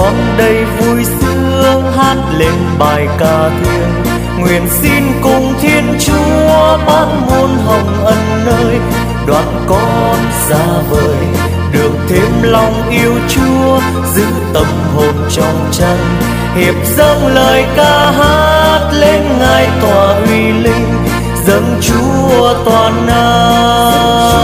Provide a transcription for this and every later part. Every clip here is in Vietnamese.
Con đầy vui sướng hát lên bài ca thiêng. Nguyện xin cùng thiên chúa ban muôn hồng ân nơi đoạn con xa vời, được thêm lòng yêu chúa, giữ tâm hồn trong tranh hiệp dâng lời ca hát lên ngài tòa uy linh, dâng chúa toàn năng.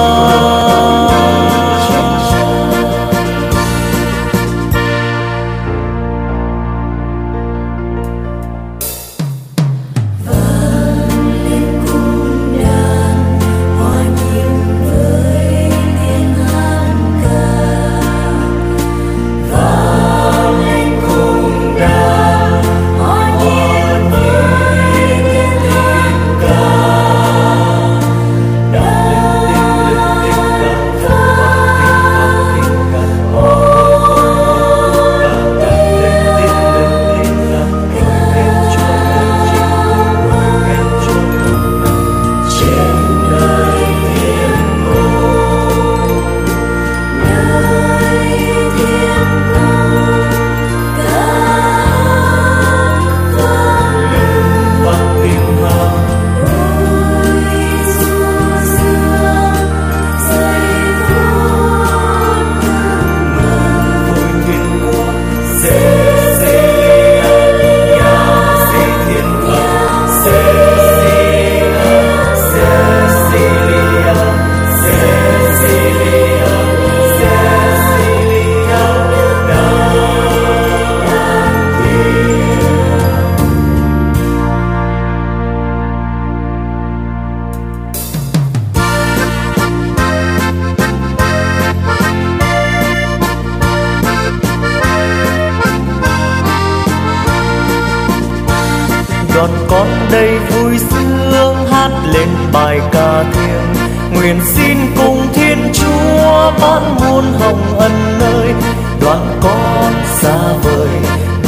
Đoàn con đây vui sướng, hát lên bài ca thiêng. Nguyện xin cùng thiên chúa ban muôn hồng ân nơi đoàn con xa vời,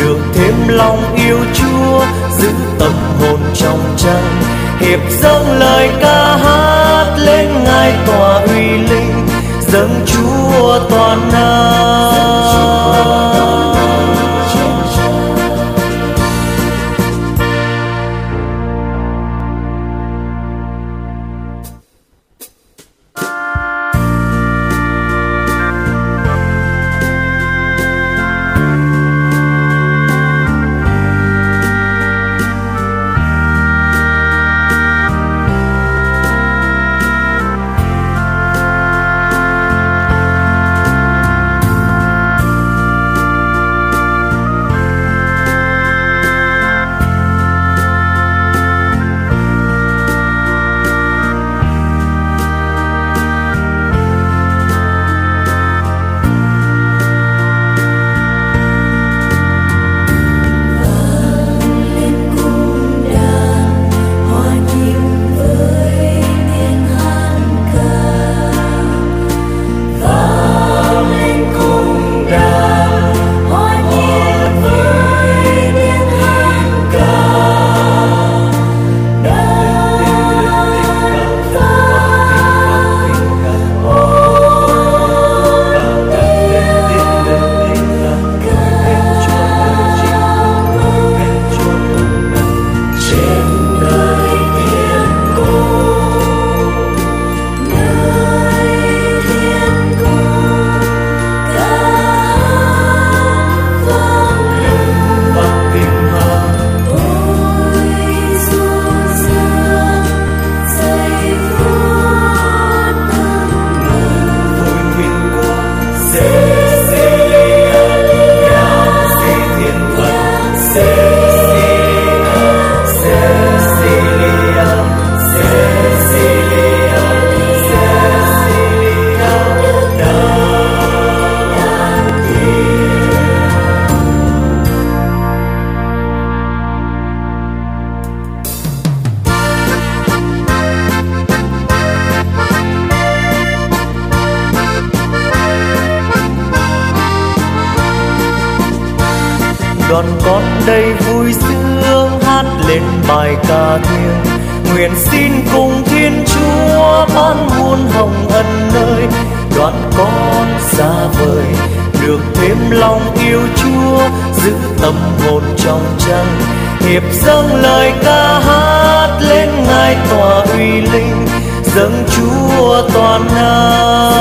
được thêm lòng yêu chúa, giữ tâm hồn trong trăng hiệp dâng lời ca hát lên ngài tòa uy linh. Dâng chúa toàn năng. Đoàn con đây vui sướng hát lên bài ca thiêng nguyện xin cùng thiên chúa ban muôn hồng ân nơi. Đoàn con xa vời, được thêm lòng yêu chúa, giữ tâm hồn trong trăng. Hiệp dâng lời ca hát lên ngài tòa uy linh, dâng chúa toàn năng.